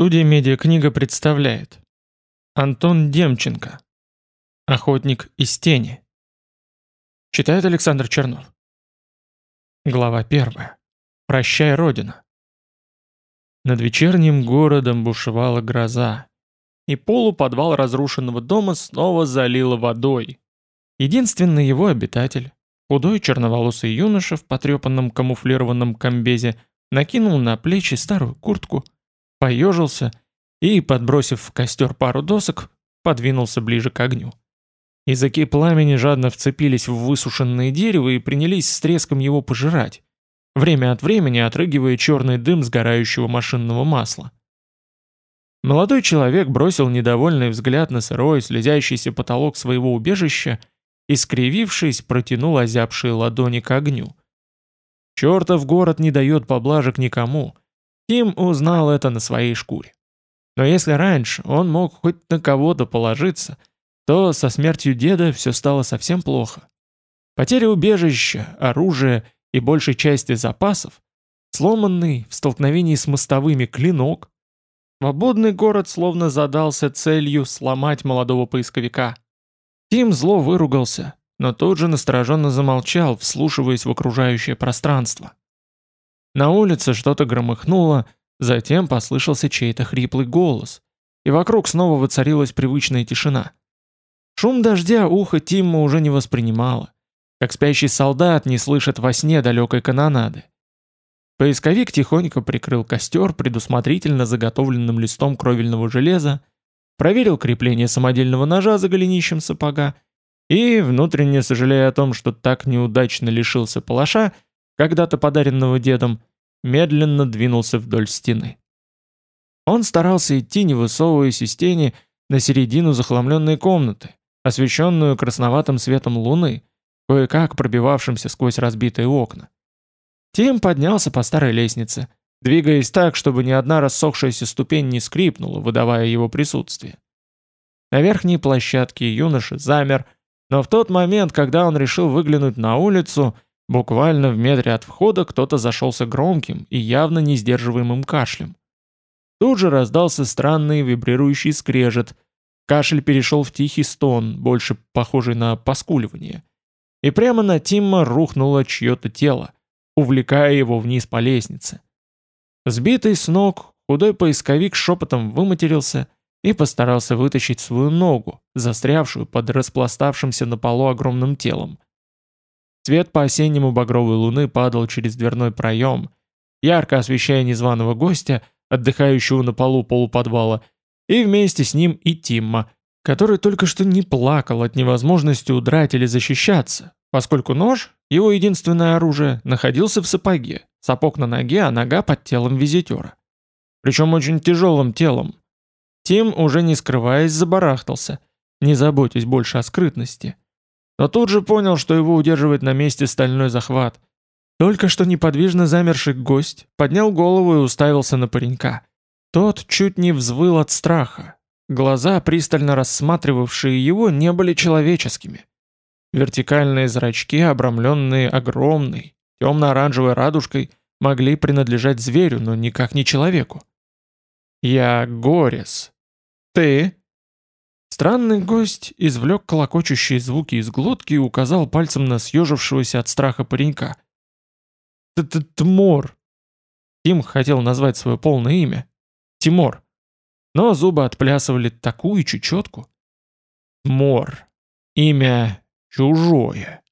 Студия «Медиакнига» представляет. Антон Демченко. Охотник из тени Читает Александр Чернов. Глава первая. Прощай, Родина Над вечерним городом бушевала гроза, и полуподвал разрушенного дома снова залило водой. Единственный его обитатель, худой черноволосый юноша в потрепанном камуфлированном комбезе, накинул на плечи старую куртку – поежился и, подбросив в костер пару досок, подвинулся ближе к огню. Языки пламени жадно вцепились в высушенное дерево и принялись с треском его пожирать, время от времени отрыгивая черный дым сгорающего машинного масла. Молодой человек бросил недовольный взгляд на сырой, слезящийся потолок своего убежища и, скривившись, протянул озябшие ладони к огню. Чертов город не дает поблажек никому, Тим узнал это на своей шкуре. Но если раньше он мог хоть на кого-то положиться, то со смертью деда все стало совсем плохо. Потеря убежища, оружия и большей части запасов, сломанный в столкновении с мостовыми клинок, свободный город словно задался целью сломать молодого поисковика. Тим зло выругался, но тут же настороженно замолчал, вслушиваясь в окружающее пространство. На улице что-то громыхнуло, затем послышался чей-то хриплый голос, и вокруг снова воцарилась привычная тишина. Шум дождя ухо Тимма уже не воспринимало, как спящий солдат не слышит во сне далекой канонады. Поисковик тихонько прикрыл костер предусмотрительно заготовленным листом кровельного железа, проверил крепление самодельного ножа за голенищем сапога и, внутренне сожалея о том, что так неудачно лишился палаша, когда-то подаренного дедом, медленно двинулся вдоль стены. Он старался идти, не высовываясь из тени, на середину захламленной комнаты, освещенную красноватым светом луны, кое-как пробивавшимся сквозь разбитые окна. Тим поднялся по старой лестнице, двигаясь так, чтобы ни одна рассохшаяся ступень не скрипнула, выдавая его присутствие. На верхней площадке юноша замер, но в тот момент, когда он решил выглянуть на улицу, Буквально в метре от входа кто-то зашелся громким и явно не сдерживаемым кашлем. Тут же раздался странный вибрирующий скрежет. Кашель перешел в тихий стон, больше похожий на поскуливание. И прямо на Тимма рухнуло чье-то тело, увлекая его вниз по лестнице. Сбитый с ног, худой поисковик шепотом выматерился и постарался вытащить свою ногу, застрявшую под распластавшимся на полу огромным телом. Свет по-осеннему багровой луны падал через дверной проем, ярко освещая незваного гостя, отдыхающего на полу полуподвала, и вместе с ним и Тимма, который только что не плакал от невозможности удрать или защищаться, поскольку нож, его единственное оружие, находился в сапоге, сапог на ноге, а нога под телом визитера. Причем очень тяжелым телом. Тим, уже не скрываясь, забарахтался, не заботясь больше о скрытности но тут же понял, что его удерживает на месте стальной захват. Только что неподвижно замерший гость поднял голову и уставился на паренька. Тот чуть не взвыл от страха. Глаза, пристально рассматривавшие его, не были человеческими. Вертикальные зрачки, обрамленные огромной, темно-оранжевой радужкой, могли принадлежать зверю, но никак не человеку. «Я Горес. Ты?» Странный гость извлек колокочущие звуки из глотки и указал пальцем на съежившегося от страха паренька. «Тмор!» Тим хотел назвать свое полное имя. Тимор. Но зубы отплясывали такую чечетку. Мор. Имя чужое.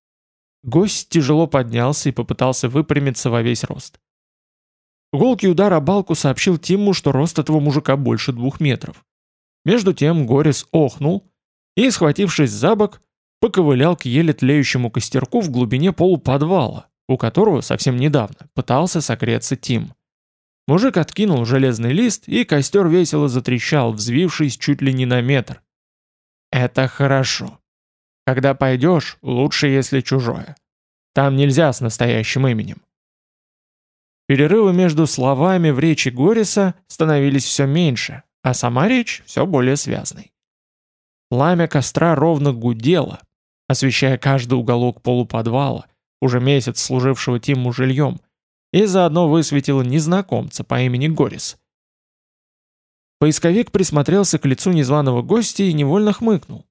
Гость тяжело поднялся и попытался выпрямиться во весь рост. Голкий удар о балку сообщил Тиму, что рост этого мужика больше двух метров. Между тем Горис охнул и, схватившись за бок, поковылял к еле тлеющему костерку в глубине полуподвала, у которого совсем недавно пытался согреться Тим. Мужик откинул железный лист, и костер весело затрещал, взвившись чуть ли не на метр. «Это хорошо. Когда пойдешь, лучше, если чужое. Там нельзя с настоящим именем». Перерывы между словами в речи Гориса становились все меньше, а сама речь все более связной. Пламя костра ровно гудело, освещая каждый уголок полуподвала, уже месяц служившего Тиму жильем, и заодно высветило незнакомца по имени Горис. Поисковик присмотрелся к лицу незваного гостя и невольно хмыкнул.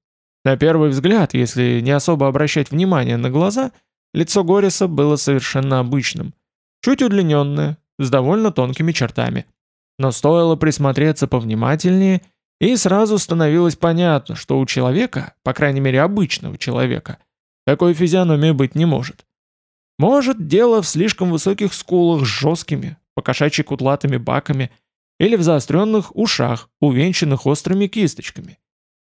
На первый взгляд, если не особо обращать внимание на глаза, лицо Гориса было совершенно обычным. Чуть удлиненное, с довольно тонкими чертами. Но стоило присмотреться повнимательнее, и сразу становилось понятно, что у человека, по крайней мере обычного человека, такой физиономии быть не может. Может, дело в слишком высоких скулах с жесткими, покошачьи кудлатыми баками, или в заостренных ушах, увенчанных острыми кисточками.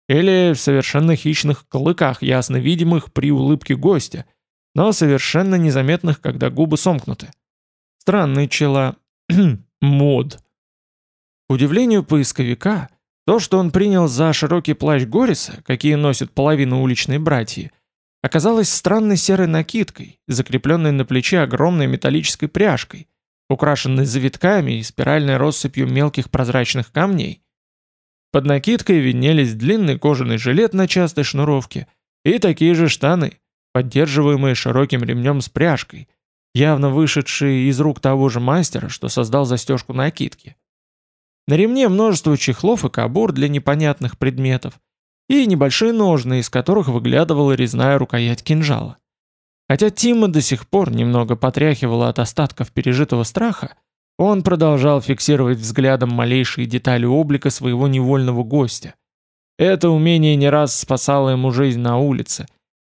Или в совершенно хищных клыках, ясно видимых при улыбке гостя, но совершенно незаметных, когда губы сомкнуты. Странный чела... мод. К удивлению поисковика, то, что он принял за широкий плащ Гориса, какие носят половину уличной братьи, оказалось странной серой накидкой, закрепленной на плече огромной металлической пряжкой, украшенной завитками и спиральной россыпью мелких прозрачных камней. Под накидкой виднелись длинный кожаный жилет на частой шнуровке и такие же штаны, поддерживаемые широким ремнем с пряжкой, явно вышедшие из рук того же мастера, что создал застежку накидки. На ремне множество чехлов и кобур для непонятных предметов, и небольшие ножны, из которых выглядывала резная рукоять кинжала. Хотя Тима до сих пор немного потряхивала от остатков пережитого страха, он продолжал фиксировать взглядом малейшие детали облика своего невольного гостя. Это умение не раз спасало ему жизнь на улице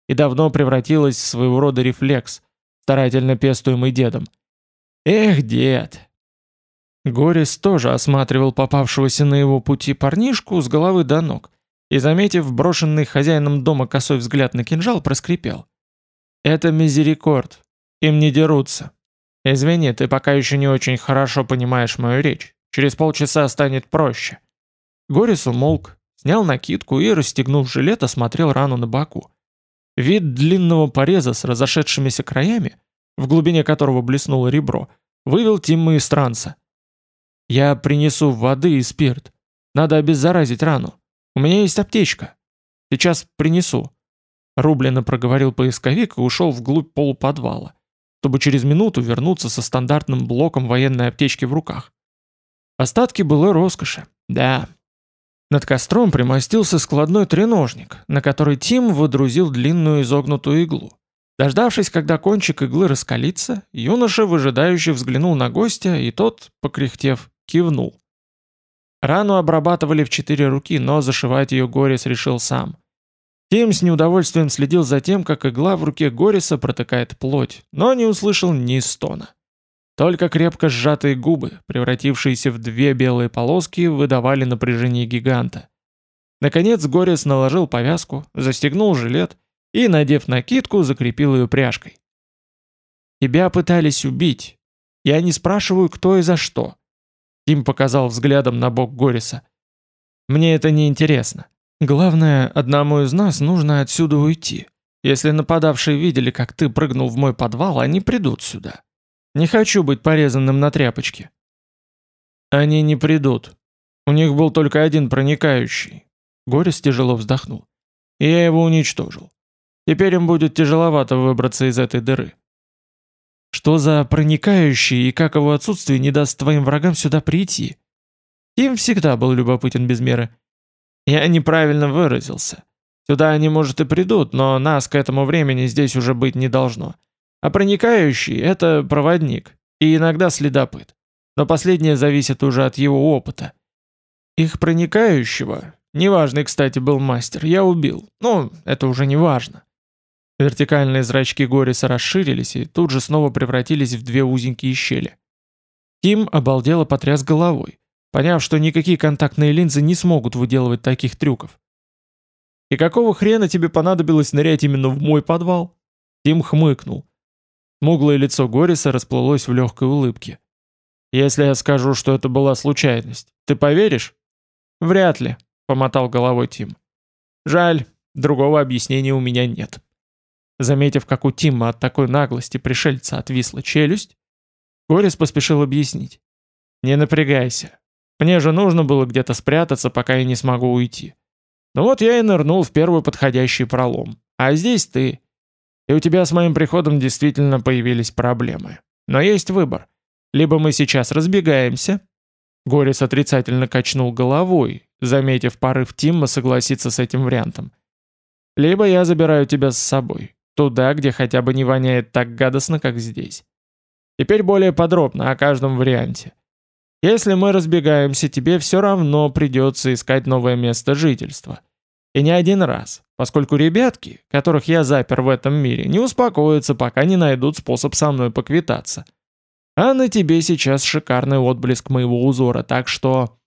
и давно превратилось в своего рода рефлекс, старательно пестуемый дедом. Эх, дед! Горис тоже осматривал попавшегося на его пути парнишку с головы до ног и, заметив брошенный хозяином дома косой взгляд на кинжал, проскрипел. «Это мизерикорд. Им не дерутся. Извини, ты пока еще не очень хорошо понимаешь мою речь. Через полчаса станет проще». Горис умолк, снял накидку и, расстегнув жилет, осмотрел рану на боку. Вид длинного пореза с разошедшимися краями, в глубине которого блеснуло ребро, вывел Тимма из транса. «Я принесу воды и спирт. Надо обеззаразить рану. У меня есть аптечка. Сейчас принесу». Рублено проговорил поисковик и ушел вглубь полуподвала, чтобы через минуту вернуться со стандартным блоком военной аптечки в руках. Остатки былой роскоши. Да, над костром примостился складной треножник, на который Тим выдрузил длинную изогнутую иглу. Дождавшись, когда кончик иглы раскалится, юноша выжидающе взглянул на гостя, и тот, покряхтев, кивнул. Рану обрабатывали в четыре руки, но зашивать ее Горис решил сам. Тим с неудовольствием следил за тем, как игла в руке Гориса протыкает плоть, но не услышал ни стона. Только крепко сжатые губы, превратившиеся в две белые полоски, выдавали напряжение гиганта. Наконец Горец наложил повязку, застегнул жилет и, надев накидку, закрепил ее пряжкой. «Тебя пытались убить. Я не спрашиваю, кто и за что». Тим показал взглядом на бок Гориса. «Мне это не интересно. Главное, одному из нас нужно отсюда уйти. Если нападавшие видели, как ты прыгнул в мой подвал, они придут сюда. Не хочу быть порезанным на тряпочке. Они не придут. У них был только один проникающий. Горис тяжело вздохнул. Я его уничтожил. Теперь им будет тяжеловато выбраться из этой дыры. Что за проникающий и как его отсутствие не даст твоим врагам сюда прийти? Им всегда был любопытен без меры. Я неправильно выразился. Сюда они, может, и придут, но нас к этому времени здесь уже быть не должно. А проникающий — это проводник, и иногда следопыт. Но последнее зависит уже от его опыта. Их проникающего, неважный, кстати, был мастер, я убил. Ну, это уже не важно. Вертикальные зрачки Гориса расширились и тут же снова превратились в две узенькие щели. Ким обалдело потряс головой, поняв, что никакие контактные линзы не смогут выделывать таких трюков. «И какого хрена тебе понадобилось нырять именно в мой подвал?» Тим хмыкнул. Смуглое лицо Гориса расплылось в легкой улыбке. «Если я скажу, что это была случайность, ты поверишь?» «Вряд ли», — помотал головой Тим. «Жаль, другого объяснения у меня нет». Заметив, как у Тима от такой наглости пришельца отвисла челюсть, Горис поспешил объяснить. «Не напрягайся. Мне же нужно было где-то спрятаться, пока я не смогу уйти. Ну вот я и нырнул в первый подходящий пролом. А здесь ты. И у тебя с моим приходом действительно появились проблемы. Но есть выбор. Либо мы сейчас разбегаемся, Горец отрицательно качнул головой, заметив порыв Тимма согласиться с этим вариантом. «Либо я забираю тебя с собой, туда, где хотя бы не воняет так гадостно, как здесь. Теперь более подробно о каждом варианте. Если мы разбегаемся, тебе все равно придется искать новое место жительства. И не один раз, поскольку ребятки, которых я запер в этом мире, не успокоятся, пока не найдут способ со мной поквитаться. А на тебе сейчас шикарный отблеск моего узора, так что...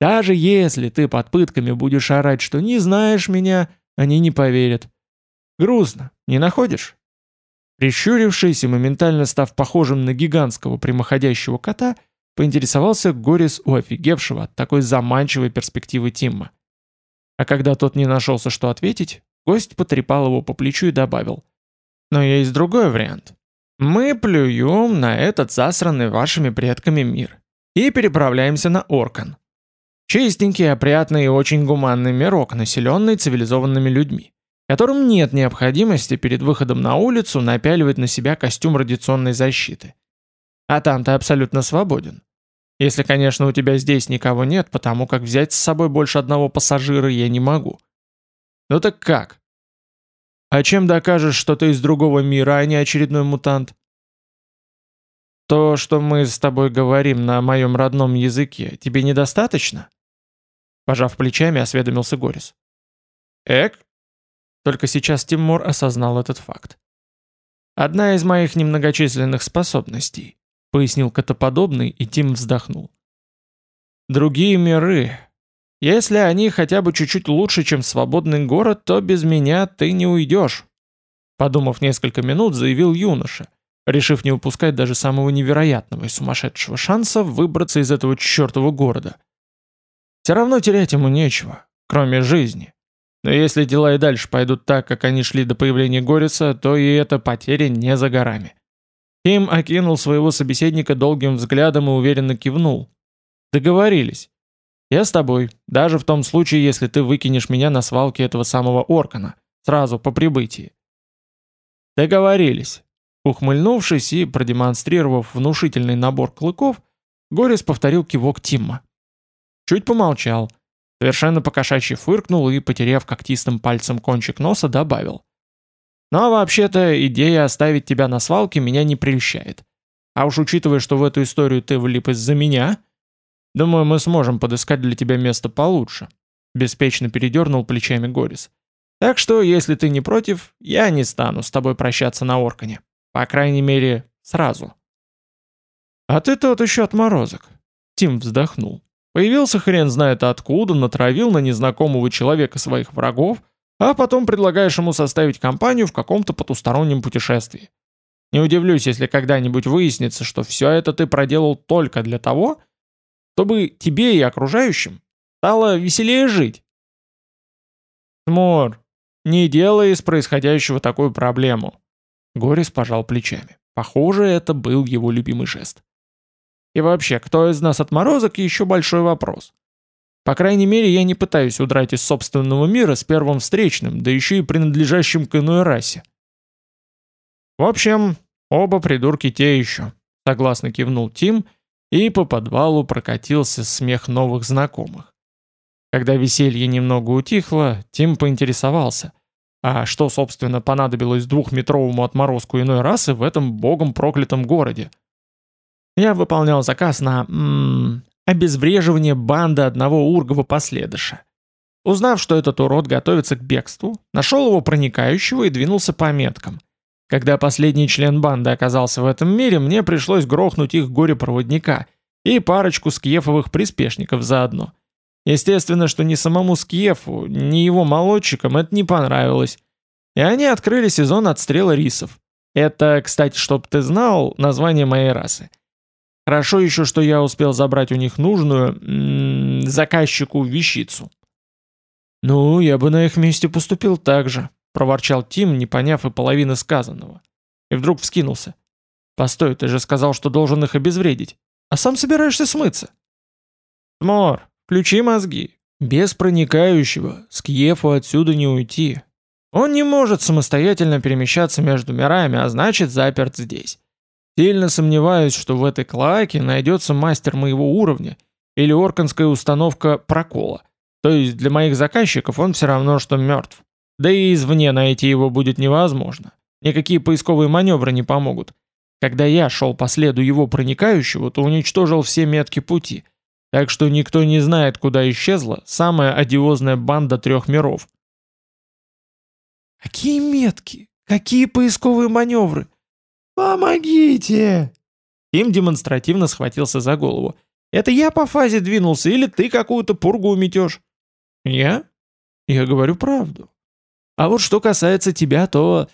Даже если ты под пытками будешь орать, что не знаешь меня, они не поверят. Грустно, не находишь? Прищурившись и моментально став похожим на гигантского прямоходящего кота, поинтересовался Горис у офигевшего от такой заманчивой перспективы Тимма. А когда тот не нашелся, что ответить, гость потрепал его по плечу и добавил. «Но есть другой вариант. Мы плюем на этот засранный вашими предками мир и переправляемся на Оркан. Чистенький, опрятный и очень гуманный мирок, населенный цивилизованными людьми, которым нет необходимости перед выходом на улицу напяливать на себя костюм радиационной защиты. А там ты абсолютно свободен. Если, конечно, у тебя здесь никого нет, потому как взять с собой больше одного пассажира я не могу. Ну так как? А чем докажешь, что ты из другого мира, а не очередной мутант? То, что мы с тобой говорим на моем родном языке, тебе недостаточно? Пожав плечами, осведомился Горис. Эк? Только сейчас Тимур осознал этот факт. «Одна из моих немногочисленных способностей», — пояснил котоподобный, и Тим вздохнул. «Другие миры, если они хотя бы чуть-чуть лучше, чем свободный город, то без меня ты не уйдешь», подумав несколько минут, заявил юноша, решив не упускать даже самого невероятного и сумасшедшего шанса выбраться из этого чертового города. Все равно терять ему нечего, кроме жизни. Но если дела и дальше пойдут так, как они шли до появления Горица, то и эта потеря не за горами. Ким окинул своего собеседника долгим взглядом и уверенно кивнул. «Договорились. Я с тобой, даже в том случае, если ты выкинешь меня на свалке этого самого Оркана, сразу по прибытии. Договорились. Ухмыльнувшись и продемонстрировав внушительный набор клыков, Горис повторил кивок Тимма. Чуть помолчал, совершенно покошачьи фыркнул и, потеряв когтистым пальцем кончик носа, добавил. «Но вообще-то идея оставить тебя на свалке меня не прельщает. А уж учитывая, что в эту историю ты влип из-за меня, Думаю, мы сможем подыскать для тебя место получше», — беспечно передернул плечами Горис. «Так что, если ты не против, я не стану с тобой прощаться на Оркане. По крайней мере, сразу». «А ты тот еще отморозок», — Тим вздохнул. «Появился хрен знает откуда, натравил на незнакомого человека своих врагов, а потом предлагаешь ему составить компанию в каком-то потустороннем путешествии. Не удивлюсь, если когда-нибудь выяснится, что все это ты проделал только для того, чтобы тебе и окружающим стало веселее жить. Смор, не делай из происходящего такую проблему. Горис пожал плечами. Похоже, это был его любимый жест. И вообще, кто из нас отморозок, еще большой вопрос. По крайней мере, я не пытаюсь удрать из собственного мира с первым встречным, да еще и принадлежащим к иной расе. В общем, оба придурки те еще, согласно кивнул Тим и по подвалу прокатился смех новых знакомых. Когда веселье немного утихло, Тим поинтересовался, а что, собственно, понадобилось двухметровому отморозку иной расы в этом богом проклятом городе? Я выполнял заказ на м обезвреживание банды одного ургова последыша. Узнав, что этот урод готовится к бегству, нашел его проникающего и двинулся по меткам – когда последний член банды оказался в этом мире, мне пришлось грохнуть их горе-проводника и парочку скьефовых приспешников заодно. Естественно, что ни самому Скьефу, ни его молодчикам это не понравилось. И они открыли сезон отстрела рисов. Это, кстати, чтоб ты знал, название моей расы. Хорошо еще, что я успел забрать у них нужную заказчику вещицу. Ну, я бы на их месте поступил так же. — проворчал Тим, не поняв и половины сказанного. И вдруг вскинулся. «Постой, ты же сказал, что должен их обезвредить. А сам собираешься смыться?» «Тмор, включи мозги. Без проникающего с Кьефу отсюда не уйти. Он не может самостоятельно перемещаться между мирами, а значит заперт здесь. Сильно сомневаюсь, что в этой клаке найдется мастер моего уровня или орканская установка прокола. То есть для моих заказчиков он все равно, что мертв. Да и извне найти его будет невозможно. Никакие поисковые маневры не помогут. Когда я шел по следу его проникающего, то уничтожил все метки пути. Так что никто не знает, куда исчезла самая одиозная банда трех миров. «Какие метки? Какие поисковые маневры? Помогите!» Тим демонстративно схватился за голову. «Это я по фазе двинулся, или ты какую-то пургу уметешь?» «Я? Я говорю правду. А вот что касается тебя, то...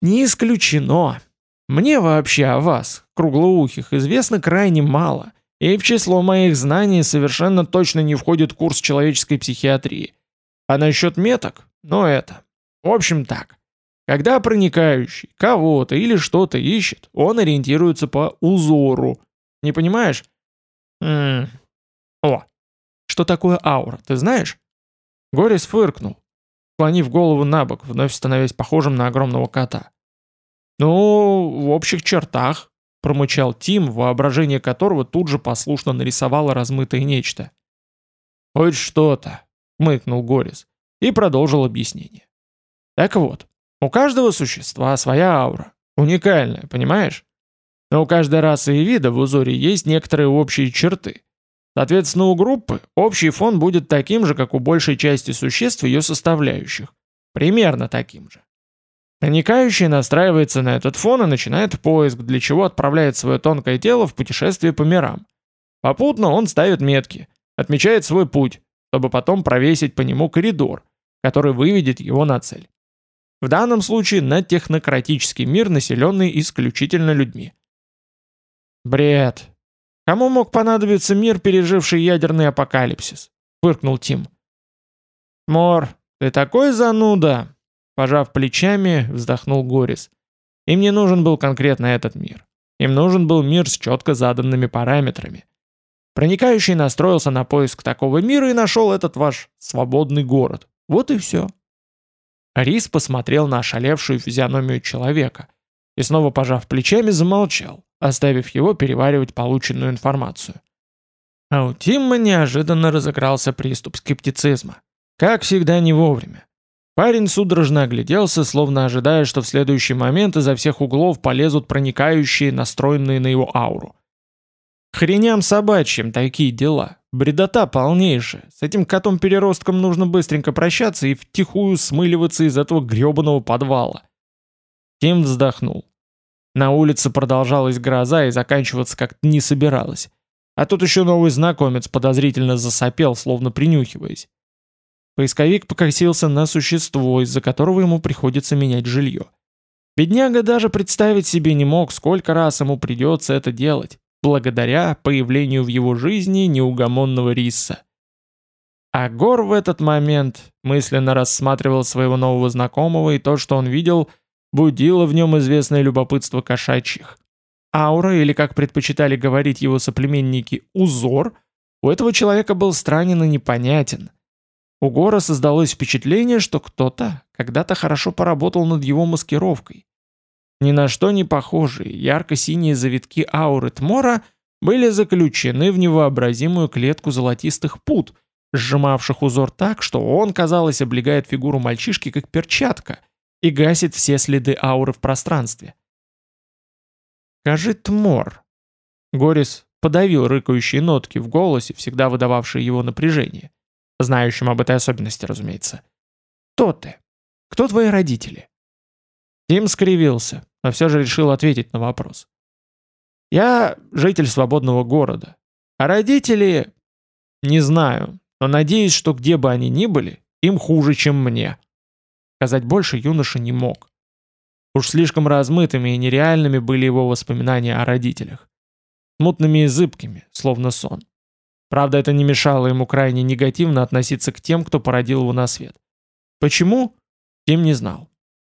Не исключено. Мне вообще о вас, круглоухих, известно крайне мало, и в число моих знаний совершенно точно не входит курс человеческой психиатрии. А насчет меток? Ну это... В общем так. Когда проникающий кого-то или что-то ищет, он ориентируется по узору. Не понимаешь? Ммм... О, что такое аура, ты знаешь? Горис фыркнул, склонив голову на бок, вновь становясь похожим на огромного кота. «Ну, в общих чертах», — промычал Тим, воображение которого тут же послушно нарисовало размытое нечто. «Хоть что-то», — мыкнул Горис и продолжил объяснение. «Так вот, у каждого существа своя аура, уникальная, понимаешь? Но у каждой расы и вида в узоре есть некоторые общие черты. Соответственно, у группы общий фон будет таким же, как у большей части существ ее составляющих. Примерно таким же. Проникающий настраивается на этот фон и начинает поиск, для чего отправляет свое тонкое тело в путешествие по мирам. Попутно он ставит метки, отмечает свой путь, чтобы потом провесить по нему коридор, который выведет его на цель. В данном случае на технократический мир, населенный исключительно людьми. Бред, Кому мог понадобиться мир, переживший ядерный апокалипсис? Фыркнул Тим. Мор, ты такой зануда! Пожав плечами, вздохнул Горис. Им не нужен был конкретно этот мир. Им нужен был мир с четко заданными параметрами. Проникающий настроился на поиск такого мира и нашел этот ваш свободный город. Вот и все. Рис посмотрел на ошалевшую физиономию человека и снова пожав плечами замолчал, оставив его переваривать полученную информацию. А у Тимма неожиданно разыгрался приступ скептицизма. Как всегда не вовремя. Парень судорожно огляделся, словно ожидая, что в следующий момент изо всех углов полезут проникающие, настроенные на его ауру. Хреням собачьим такие дела. Бредота полнейшая. С этим котом-переростком нужно быстренько прощаться и втихую смыливаться из этого гребаного подвала. Тим вздохнул. На улице продолжалась гроза и заканчиваться как-то не собиралась. А тут еще новый знакомец подозрительно засопел, словно принюхиваясь. Поисковик покосился на существо, из-за которого ему приходится менять жилье. Бедняга даже представить себе не мог, сколько раз ему придется это делать, благодаря появлению в его жизни неугомонного риса. А Гор в этот момент мысленно рассматривал своего нового знакомого и то, что он видел – будило в нем известное любопытство кошачьих. Аура, или как предпочитали говорить его соплеменники, узор, у этого человека был странен и непонятен. У Гора создалось впечатление, что кто-то когда-то хорошо поработал над его маскировкой. Ни на что не похожие ярко-синие завитки ауры Тмора были заключены в невообразимую клетку золотистых пут, сжимавших узор так, что он, казалось, облегает фигуру мальчишки как перчатка – и гасит все следы ауры в пространстве. «Скажи, Тмор!» Горис подавил рыкающие нотки в голосе, всегда выдававшие его напряжение. Знающим об этой особенности, разумеется. «Кто ты? Кто твои родители?» Тим скривился, но все же решил ответить на вопрос. «Я житель свободного города. А родители... Не знаю, но надеюсь, что где бы они ни были, им хуже, чем мне». Сказать больше юноша не мог. Уж слишком размытыми и нереальными были его воспоминания о родителях. Смутными и зыбкими, словно сон. Правда, это не мешало ему крайне негативно относиться к тем, кто породил его на свет. Почему? Тем не знал.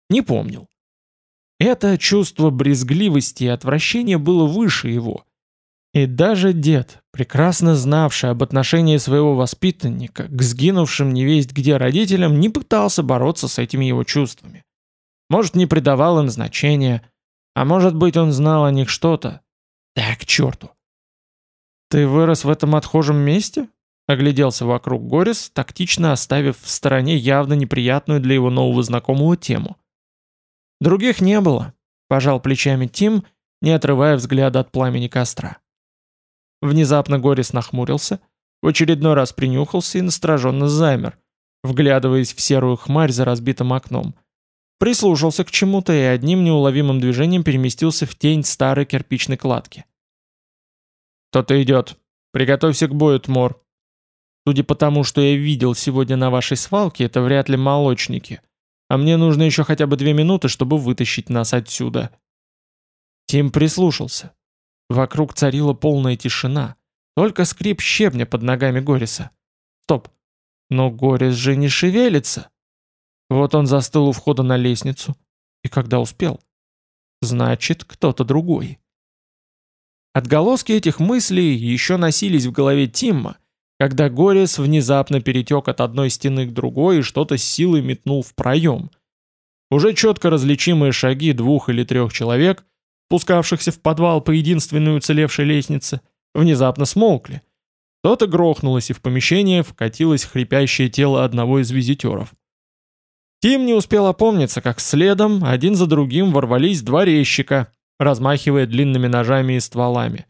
Не помнил. Это чувство брезгливости и отвращения было выше его. И даже дед, прекрасно знавший об отношении своего воспитанника к сгинувшим невесть где родителям, не пытался бороться с этими его чувствами. Может, не придавал им значения, а может быть, он знал о них что-то. Так, к черту. «Ты вырос в этом отхожем месте?» Огляделся вокруг Горис, тактично оставив в стороне явно неприятную для его нового знакомого тему. «Других не было», — пожал плечами Тим, не отрывая взгляда от пламени костра. Внезапно Горис нахмурился, в очередной раз принюхался и настороженно замер, вглядываясь в серую хмарь за разбитым окном. Прислушался к чему-то и одним неуловимым движением переместился в тень старой кирпичной кладки. «Кто-то идет. Приготовься к бою, Тмор», Судя по тому, что я видел сегодня на вашей свалке, это вряд ли молочники. А мне нужно еще хотя бы две минуты, чтобы вытащить нас отсюда». Тим прислушался. Вокруг царила полная тишина. Только скрип щебня под ногами Гориса. Стоп. Но Горис же не шевелится. Вот он застыл у входа на лестницу. И когда успел? Значит, кто-то другой. Отголоски этих мыслей еще носились в голове Тимма, когда Горис внезапно перетек от одной стены к другой и что-то с силой метнул в проем. Уже четко различимые шаги двух или трех человек, спускавшихся в подвал по единственной уцелевшей лестнице, внезапно смолкли. Кто-то грохнулось, и в помещение вкатилось хрипящее тело одного из визитеров. Тим не успел опомниться, как следом, один за другим ворвались два резчика, размахивая длинными ножами и стволами.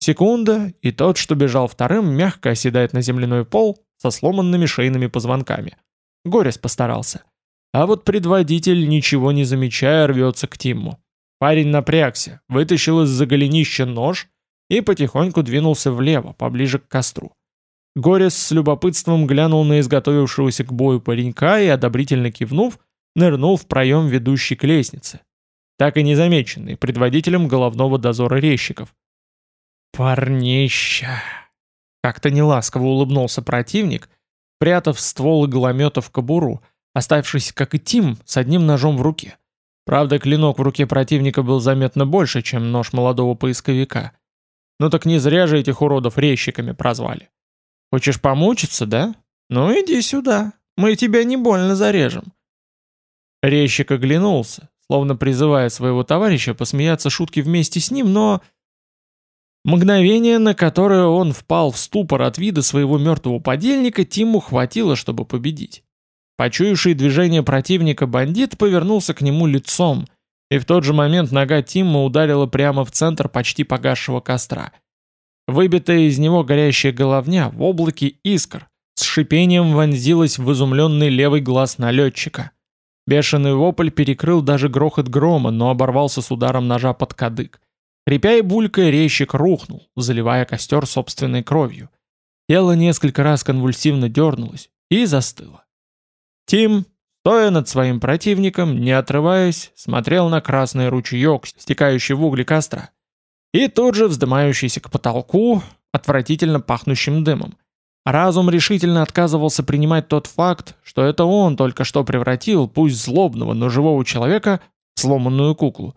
Секунда, и тот, что бежал вторым, мягко оседает на земляной пол со сломанными шейными позвонками. Горес постарался. А вот предводитель, ничего не замечая, рвется к Тимму. Парень напрягся, вытащил из-за голенища нож и потихоньку двинулся влево, поближе к костру. Горес с любопытством глянул на изготовившегося к бою паренька и, одобрительно кивнув, нырнул в проем, ведущий к лестнице. Так и незамеченный предводителем головного дозора резчиков. «Парнища!» Как-то неласково улыбнулся противник, прятав ствол игломета в кобуру, оставшись, как и Тим, с одним ножом в руке. Правда, клинок в руке противника был заметно больше, чем нож молодого поисковика. Ну так не зря же этих уродов резчиками прозвали. Хочешь помучиться, да? Ну иди сюда, мы тебя не больно зарежем. Резчик оглянулся, словно призывая своего товарища посмеяться шутки вместе с ним, но Мгновение, на которое он впал в ступор от вида своего мертвого подельника, Тиму хватило, чтобы победить. Почуявший движение противника бандит повернулся к нему лицом, и в тот же момент нога Тимма ударила прямо в центр почти погасшего костра. Выбитая из него горящая головня в облаке искр с шипением вонзилась в изумленный левый глаз налетчика. Бешеный вопль перекрыл даже грохот грома, но оборвался с ударом ножа под кадык. Хрипя и булькая, резчик рухнул, заливая костер собственной кровью. Тело несколько раз конвульсивно дернулось и застыло. Тим, стоя над своим противником, не отрываясь, смотрел на красный ручеек, стекающий в угли костра, и тут же вздымающийся к потолку, отвратительно пахнущим дымом. Разум решительно отказывался принимать тот факт, что это он только что превратил, пусть злобного, но живого человека, в сломанную куклу.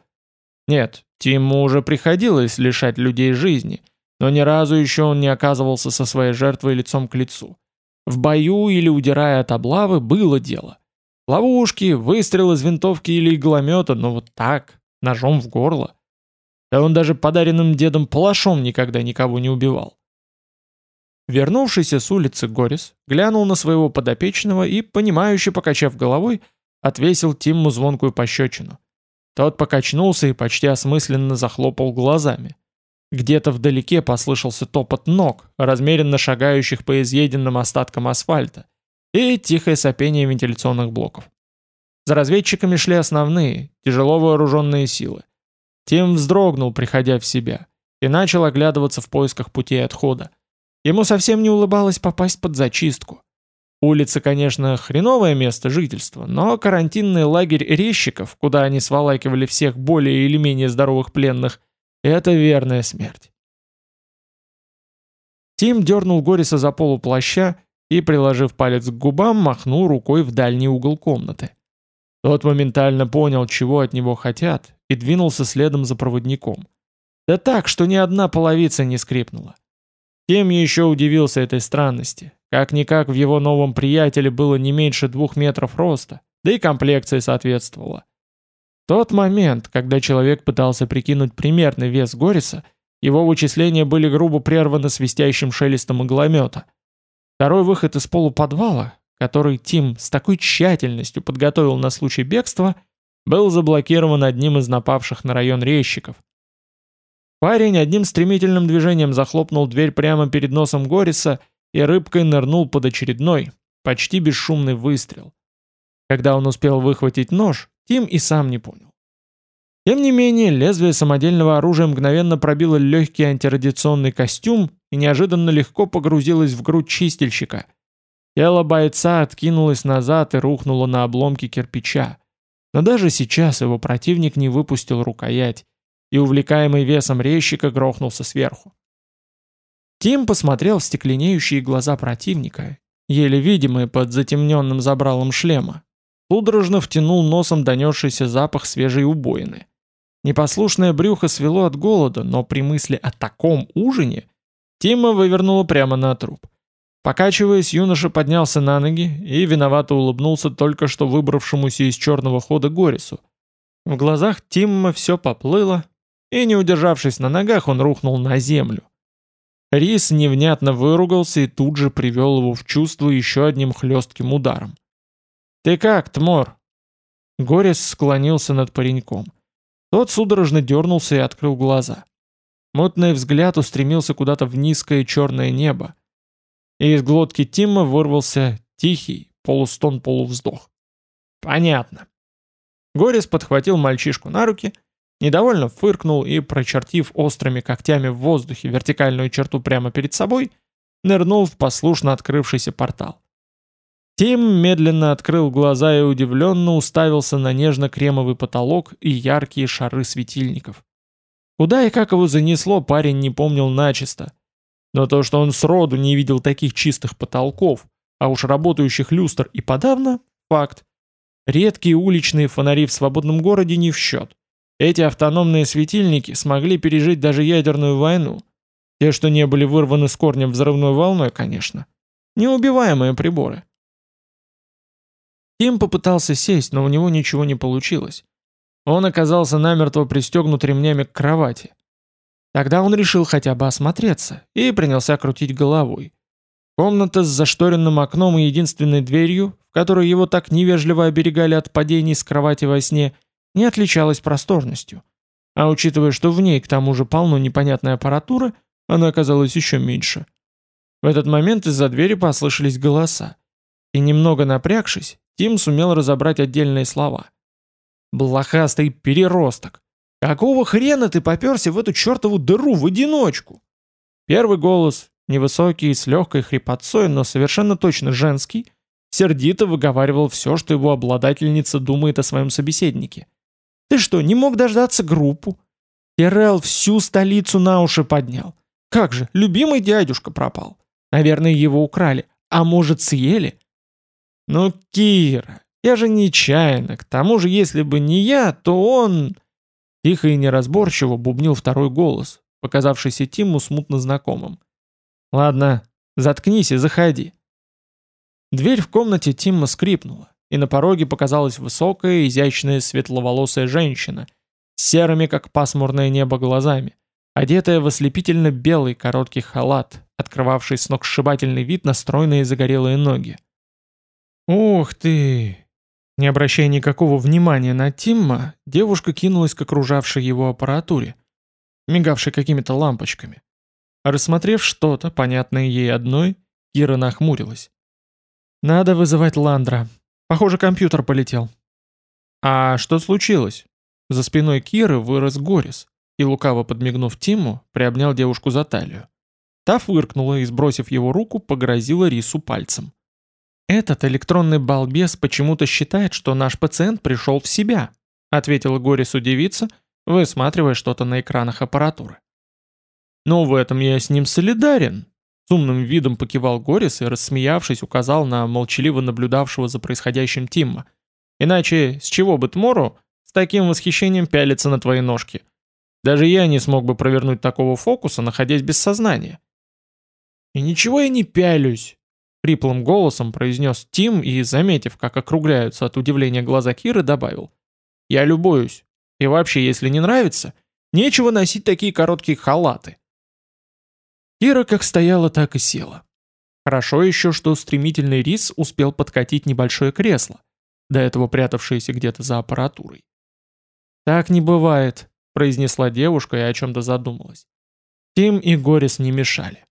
Нет, Тиму уже приходилось лишать людей жизни, но ни разу еще он не оказывался со своей жертвой лицом к лицу. В бою или удирая от облавы было дело. Ловушки, выстрел из винтовки или игломета, но вот так, ножом в горло. Да он даже подаренным дедом палашом никогда никого не убивал. Вернувшийся с улицы Горис глянул на своего подопечного и, понимающе покачав головой, отвесил Тимму звонкую пощечину. Тот покачнулся и почти осмысленно захлопал глазами. Где-то вдалеке послышался топот ног, размеренно шагающих по изъеденным остаткам асфальта, и тихое сопение вентиляционных блоков. За разведчиками шли основные, тяжело вооруженные силы. Тим вздрогнул, приходя в себя, и начал оглядываться в поисках путей отхода. Ему совсем не улыбалось попасть под зачистку. Улица, конечно, хреновое место жительства, но карантинный лагерь резчиков, куда они сволакивали всех более или менее здоровых пленных, это верная смерть. Тим дернул Гориса за полу плаща и, приложив палец к губам, махнул рукой в дальний угол комнаты. Тот моментально понял, чего от него хотят, и двинулся следом за проводником. Да так, что ни одна половица не скрипнула. Тим еще удивился этой странности. Как-никак в его новом приятеле было не меньше двух метров роста, да и комплекция соответствовала. Тот момент, когда человек пытался прикинуть примерный вес Гориса, Его вычисления были грубо прерваны свистящим шелестом игломета. Второй выход из полуподвала, который Тим с такой тщательностью подготовил на случай бегства, был заблокирован одним из напавших на район резчиков. Парень одним стремительным движением захлопнул дверь прямо перед носом Гориса и рыбкой нырнул под очередной, почти бесшумный выстрел. Когда он успел выхватить нож, Тим и сам не понял. Тем не менее, лезвие самодельного оружия мгновенно пробило легкий антирадиационный костюм и неожиданно легко погрузилось в грудь чистильщика. Тело бойца откинулось назад и рухнуло на обломки кирпича. Но даже сейчас его противник не выпустил рукоять, и увлекаемый весом резчика грохнулся сверху. Тим посмотрел в стекленеющие глаза противника, еле видимые под затемненным забралом шлема. Судорожно втянул носом донесшийся запах свежей убоины. Непослушное брюхо свело от голода, но при мысли о таком ужине Тима вывернуло прямо на труп. Покачиваясь, юноша поднялся на ноги и виновато улыбнулся только что выбравшемуся из черного хода Горису. В глазах Тимма все поплыло, и, не удержавшись на ногах, он рухнул на землю. Рис невнятно выругался и тут же привел его в чувство еще одним хлестким ударом. «Ты как, Тмор?» Горис склонился над пареньком. Тот судорожно дернулся и открыл глаза. Мутный взгляд устремился куда-то в низкое черное небо. И из глотки Тимма вырвался тихий, полустон-полувздох. «Понятно». Горис подхватил мальчишку на руки, недовольно фыркнул и, прочертив острыми когтями в воздухе вертикальную черту прямо перед собой, нырнул в послушно открывшийся портал. Тим медленно открыл глаза и удивленно уставился на нежно-кремовый потолок и яркие шары светильников. Куда и как его занесло, парень не помнил начисто. Но то, что он сроду не видел таких чистых потолков, а уж работающих люстр и подавно, факт. Редкие уличные фонари в свободном городе не в счет. Эти автономные светильники смогли пережить даже ядерную войну. Те, что не были вырваны с корнем взрывной волной, конечно. Неубиваемые приборы. Тим попытался сесть, но у него ничего не получилось. Он оказался намертво пристегнут ремнями к кровати. Тогда он решил хотя бы осмотреться и принялся крутить головой. Комната с зашторенным окном и единственной дверью, в которой его так невежливо оберегали от падений с кровати во сне, не отличалась просторностью. А учитывая, что в ней к тому же полно непонятной аппаратуры, она оказалась еще меньше. В этот момент из-за двери послышались голоса. И немного напрягшись, Тим сумел разобрать отдельные слова. «Блохастый переросток! Какого хрена ты поперся в эту чертову дыру в одиночку?» Первый голос, невысокий, с легкой хрипотцой, но совершенно точно женский, сердито выговаривал все, что его обладательница думает о своем собеседнике. «Ты что, не мог дождаться группу?» Террел всю столицу на уши поднял. Как же, любимый дядюшка пропал. Наверное, его украли. А может, съели? «Ну, Кира, я же нечаянно, к тому же, если бы не я, то он...» Тихо и неразборчиво бубнил второй голос, показавшийся Тиму смутно знакомым. «Ладно, заткнись и заходи». Дверь в комнате Тимма скрипнула, и на пороге показалась высокая, изящная, светловолосая женщина с серыми, как пасмурное небо, глазами, одетая в ослепительно белый короткий халат, открывавший сногсшибательный вид на стройные загорелые ноги. «Ух ты!» Не обращая никакого внимания на Тимма, девушка кинулась к окружавшей его аппаратуре, мигавшей какими-то лампочками. Рассмотрев что-то, понятное ей одной, Кира нахмурилась. «Надо вызывать Ландра. Похоже, компьютер полетел». «А что случилось?» За спиной Киры вырос Горис, и, лукаво подмигнув Тиму, приобнял девушку за талию. Та фыркнула и, сбросив его руку, погрозила Рису пальцем. «Этот электронный балбес почему-то считает, что наш пациент пришел в себя», ответила Горису девица, высматривая что-то на экранах аппаратуры. «Но в этом я с ним солидарен», с умным видом покивал Горис и, рассмеявшись, указал на молчаливо наблюдавшего за происходящим Тимма. «Иначе с чего бы Тмору с таким восхищением пялиться на твои ножки? Даже я не смог бы провернуть такого фокуса, находясь без сознания». «И ничего я не пялюсь», Хриплым голосом произнес Тим и, заметив, как округляются от удивления глаза Киры, добавил. «Я любуюсь. И вообще, если не нравится, Нечего носить такие короткие халаты. Кира как стояла, так и села. Хорошо еще, что стремительный рис успел подкатить небольшое кресло, до этого прятавшееся где-то за аппаратурой. «Так не бывает», — произнесла девушка и о чем-то задумалась. Тим и Горис не мешали.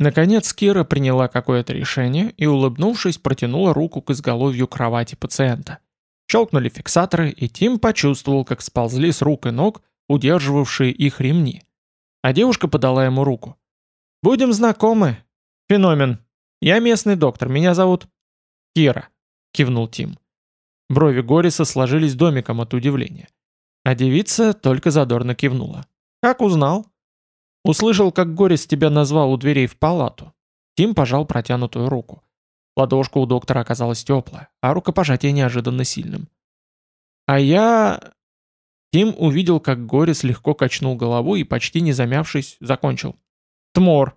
Наконец Кира приняла какое-то решение и, улыбнувшись, протянула руку к изголовью кровати пациента. Щелкнули фиксаторы, и Тим почувствовал, как сползли с рук и ног, удерживавшие их ремни. А девушка подала ему руку. «Будем знакомы. Феномен. Я местный доктор, меня зовут...» «Кира», — кивнул Тим. Брови Гориса сложились домиком от удивления. А девица только задорно кивнула. «Как узнал?» Услышал, как Горец тебя назвал у дверей в палату. Тим пожал протянутую руку. Ладошка у доктора оказалась теплая, а рукопожатие неожиданно сильным. А я... Тим увидел, как Горец легко качнул головой и, почти не замявшись, закончил. «Тмор».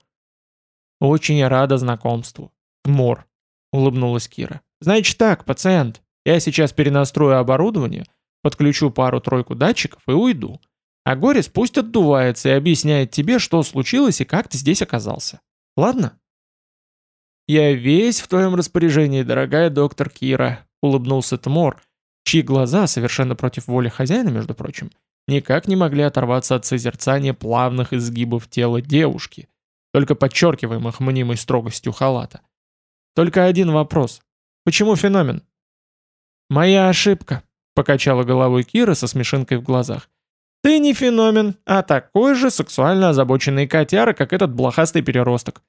«Очень рада знакомству». «Тмор», — улыбнулась Кира. «Значит так, пациент, я сейчас перенастрою оборудование, подключу пару-тройку датчиков и уйду. А Горис пусть отдувается и объясняет тебе, что случилось и как ты здесь оказался. Ладно? «Я весь в твоем распоряжении, дорогая доктор Кира», — улыбнулся Тмор, чьи глаза, совершенно против воли хозяина, между прочим, никак не могли оторваться от созерцания плавных изгибов тела девушки, только подчеркиваемых мнимой строгостью халата. Только один вопрос. Почему феномен? «Моя ошибка», — покачала головой Кира со смешинкой в глазах. Ты не феномен, а такой же сексуально озабоченный котяра, как этот блохастый переросток.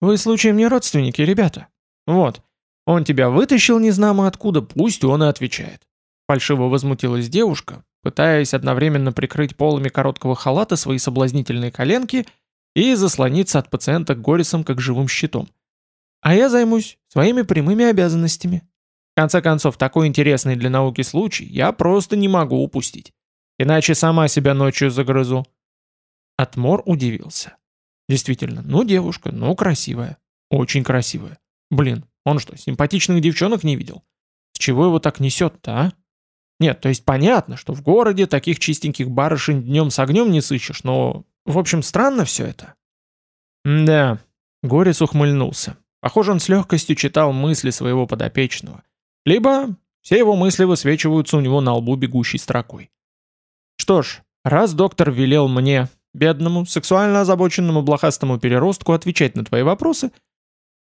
Вы случаем не родственники, ребята? Вот. Он тебя вытащил незнамо откуда, пусть он и отвечает. Фальшиво возмутилась девушка, пытаясь одновременно прикрыть полами короткого халата свои соблазнительные коленки и заслониться от пациента Горисом как живым щитом. А я займусь своими прямыми обязанностями. В конце концов, такой интересный для науки случай я просто не могу упустить. Иначе сама себя ночью загрызу». Атмор удивился. Действительно, ну девушка, ну красивая. Очень красивая. Блин, он что, симпатичных девчонок не видел? С чего его так несет-то, а? Нет, то есть понятно, что в городе таких чистеньких барышень днем с огнем не сыщешь, но, в общем, странно все это. да, Горец ухмыльнулся. Похоже, он с легкостью читал мысли своего подопечного. Либо все его мысли высвечиваются у него на лбу бегущей строкой. Что ж, раз доктор велел мне, бедному, сексуально озабоченному блохастому переростку, отвечать на твои вопросы,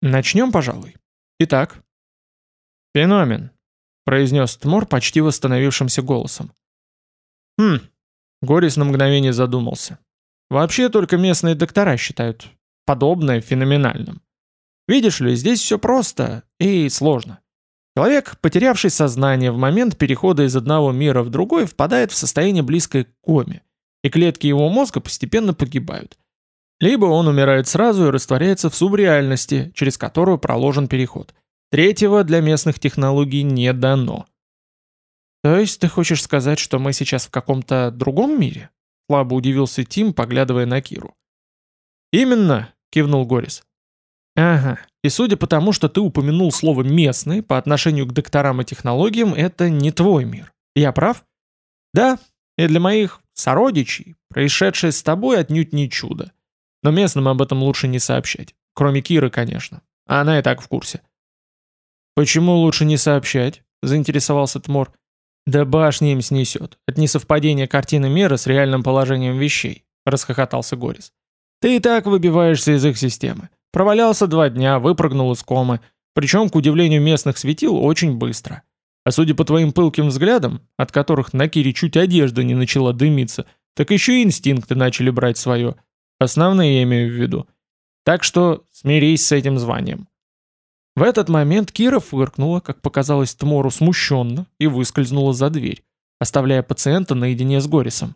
начнем, пожалуй. Итак. Феномен, произнес Тмор почти восстановившимся голосом. Хм, Горис на мгновение задумался. Вообще только местные доктора считают подобное феноменальным. Видишь ли, здесь все просто и сложно. Человек, потерявший сознание в момент перехода из одного мира в другой, впадает в состояние близкое к коме, и клетки его мозга постепенно погибают. Либо он умирает сразу и растворяется в субреальности, через которую проложен переход. Третьего для местных технологий не дано. То есть ты хочешь сказать, что мы сейчас в каком-то другом мире? Слабо удивился Тим, поглядывая на Киру. Именно, кивнул Горис. Ага, и судя по тому, что ты упомянул слово «местный» по отношению к докторам и технологиям, это не твой мир. Я прав? Да, и для моих сородичей происшедшее с тобой отнюдь не чудо. Но местным об этом лучше не сообщать. Кроме Киры, конечно. Она и так в курсе. «Почему лучше не сообщать?» – заинтересовался Тмор. «Да башня им снесет. От несовпадения картины мира с реальным положением вещей», – расхохотался Горис. «Ты и так выбиваешься из их системы. Провалялся два дня, выпрыгнул из комы, причем, к удивлению местных светил, очень быстро. А судя по твоим пылким взглядам, от которых на Кире чуть одежда не начала дымиться, так еще и инстинкты начали брать свое. Основные я имею в виду. Так что смирись с этим званием. В этот момент Кира фыркнула, как показалось Тмору, смущенно и выскользнула за дверь, оставляя пациента наедине с Горисом.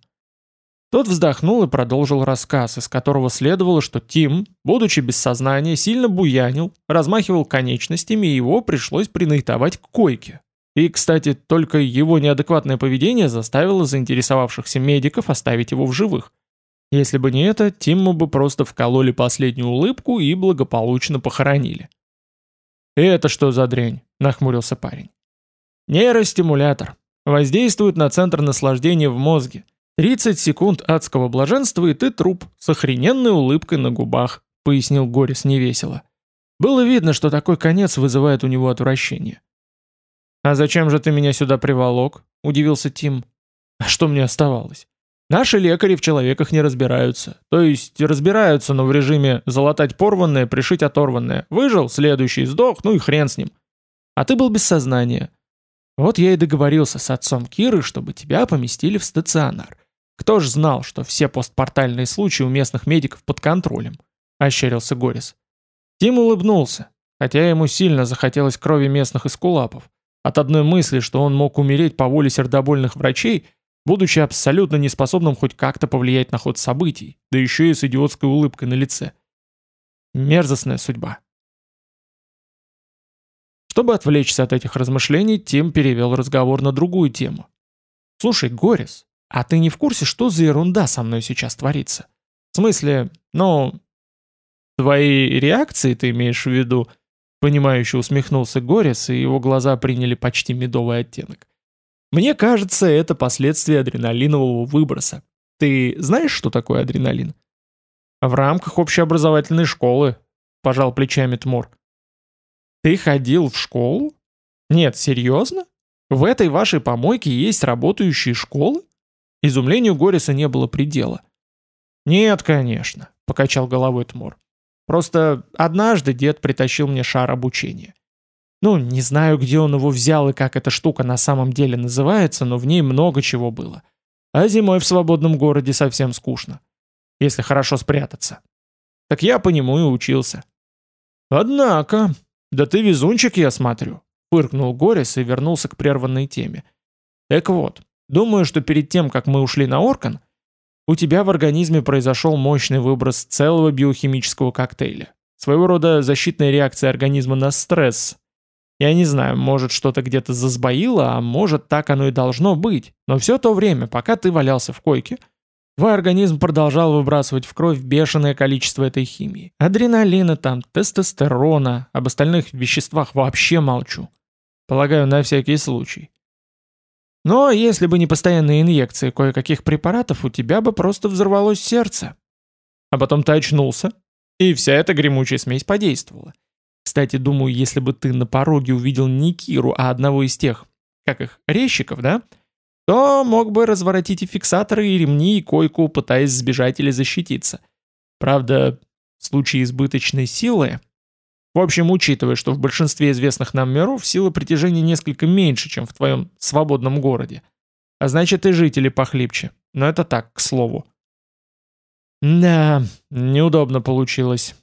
Тот вздохнул и продолжил рассказ, из которого следовало, что Тим, будучи без сознания, сильно буянил, размахивал конечностями, и его пришлось принайтовать к койке. И, кстати, только его неадекватное поведение заставило заинтересовавшихся медиков оставить его в живых. Если бы не это, Тимму бы просто вкололи последнюю улыбку и благополучно похоронили. «Это что за дрянь?» – нахмурился парень. «Нейростимулятор. Воздействует на центр наслаждения в мозге. «Тридцать секунд адского блаженства, и ты труп, с охрененной улыбкой на губах», — пояснил Горис невесело. Было видно, что такой конец вызывает у него отвращение. «А зачем же ты меня сюда приволок?» — удивился Тим. «А что мне оставалось? Наши лекари в человеках не разбираются. То есть разбираются, но в режиме залатать порванное, пришить оторванное. Выжил, следующий сдох, ну и хрен с ним. А ты был без сознания. Вот я и договорился с отцом Киры, чтобы тебя поместили в стационар. Кто ж знал, что все постпортальные случаи у местных медиков под контролем?» — ощерился Горис. Тим улыбнулся, хотя ему сильно захотелось крови местных эскулапов. От одной мысли, что он мог умереть по воле сердобольных врачей — будучи абсолютно неспособным хоть как-то повлиять на ход событий, да еще и с идиотской улыбкой на лице. Мерзостная судьба. Чтобы отвлечься от этих размышлений, Тим перевел разговор на другую тему. «Слушай, Горис, а ты не в курсе, что за ерунда со мной сейчас творится? В смысле, ну... Твои реакции ты имеешь в виду?» Понимающе усмехнулся Горис, и его глаза приняли почти медовый оттенок. Мне кажется, это последствия адреналинового выброса. Ты знаешь, что такое адреналин? В рамках общеобразовательной школы, пожал плечами Тмур. Ты ходил в школу? Нет, серьезно? В этой вашей помойке есть работающие школы? Изумлению Гориса не было предела. Нет, конечно, покачал головой Тмур. Просто однажды дед притащил мне шар обучения. Ну, не знаю, где он его взял и как эта штука на самом деле называется, но в ней много чего было. А зимой в свободном городе совсем скучно. Если хорошо спрятаться. Так я по нему и учился. Однако, да ты везунчик, я смотрю. Фыркнул Горис и вернулся к прерванной теме. Так вот, думаю, что перед тем, как мы ушли на Оркан, у тебя в организме произошел мощный выброс целого биохимического коктейля. Своего рода защитная реакция организма на стресс, я не знаю, может что-то где-то засбоило, а может так оно и должно быть. Но все то время, пока ты валялся в койке, твой организм продолжал выбрасывать в кровь бешеное количество этой химии. Адреналина там, тестостерона, об остальных веществах вообще молчу. Полагаю, на всякий случай. Но если бы не постоянные инъекции кое-каких препаратов, у тебя бы просто взорвалось сердце. А потом ты очнулся, и вся эта гремучая смесь подействовала. Кстати, думаю, если бы ты на пороге увидел не Киру, а одного из тех, как их, резчиков, да? То мог бы разворотить и фиксаторы, и ремни, и койку, пытаясь сбежать или защититься. Правда, в случае избыточной силы... В общем, учитывая, что в большинстве известных нам миров сила притяжения несколько меньше, чем в твоем свободном городе. А значит и жители похлипче. Но это так, к слову. Да, неудобно получилось.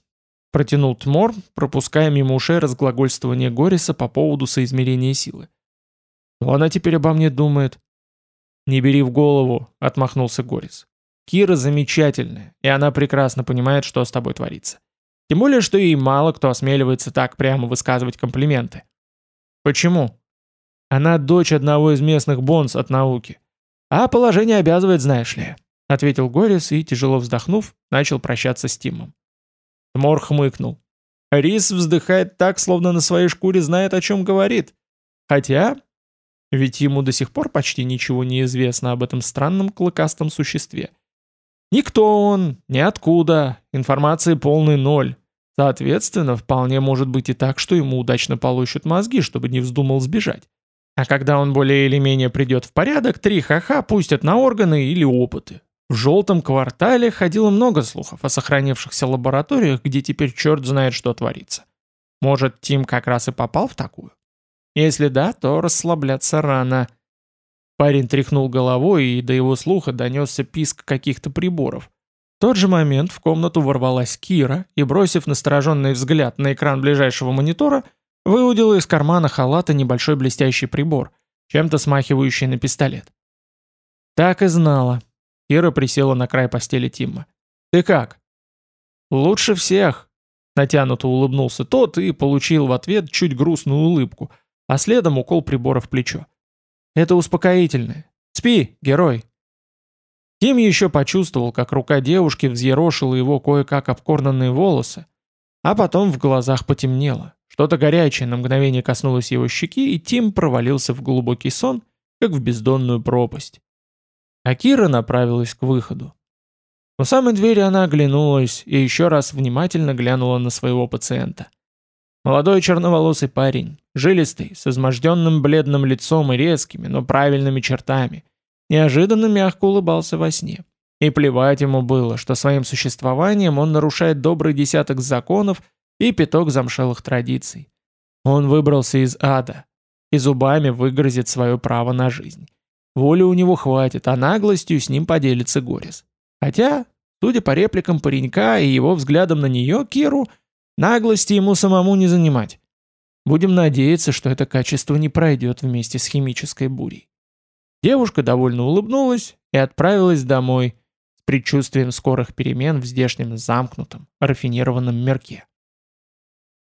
Протянул Тмор, пропуская мимо ушей разглагольствование Гориса по поводу соизмерения силы. «Что она теперь обо мне думает?» «Не бери в голову», — отмахнулся Горис. «Кира замечательная, и она прекрасно понимает, что с тобой творится. Тем более, что ей мало кто осмеливается так прямо высказывать комплименты». «Почему?» «Она дочь одного из местных бонс от науки. А положение обязывает, знаешь ли», — ответил Горис и, тяжело вздохнув, начал прощаться с Тимом. Мор хмыкнул. Рис вздыхает так, словно на своей шкуре знает, о чем говорит. Хотя... Ведь ему до сих пор почти ничего не известно об этом странном клыкастом существе. Никто он, ниоткуда, информации полный ноль. Соответственно, вполне может быть и так, что ему удачно полощут мозги, чтобы не вздумал сбежать. А когда он более или менее придет в порядок, три ха-ха пустят на органы или опыты. В желтом квартале ходило много слухов о сохранившихся лабораториях, где теперь черт знает, что творится. Может, Тим как раз и попал в такую? Если да, то расслабляться рано. Парень тряхнул головой, и до его слуха донесся писк каких-то приборов. В тот же момент в комнату ворвалась Кира и, бросив настороженный взгляд на экран ближайшего монитора, выудила из кармана халата небольшой блестящий прибор, чем-то смахивающий на пистолет. Так и знала. Кира присела на край постели Тимма. «Ты как?» «Лучше всех», — натянуто улыбнулся тот и получил в ответ чуть грустную улыбку, а следом укол прибора в плечо. «Это успокоительное. Спи, герой». Тим еще почувствовал, как рука девушки взъерошила его кое-как обкорнанные волосы, а потом в глазах потемнело. Что-то горячее на мгновение коснулось его щеки, и Тим провалился в глубокий сон, как в бездонную пропасть. А Кира направилась к выходу. У самой двери она оглянулась и еще раз внимательно глянула на своего пациента. Молодой черноволосый парень, жилистый, с изможденным бледным лицом и резкими, но правильными чертами, неожиданно мягко улыбался во сне. И плевать ему было, что своим существованием он нарушает добрый десяток законов и пяток замшелых традиций. Он выбрался из ада и зубами выгрызет свое право на жизнь. Воли у него хватит, а наглостью с ним поделится Горис. Хотя, судя по репликам паренька и его взглядом на нее, Киру, наглости ему самому не занимать. Будем надеяться, что это качество не пройдет вместе с химической бурей. Девушка довольно улыбнулась и отправилась домой, предчувствием скорых перемен в здешнем замкнутом, рафинированном мирке.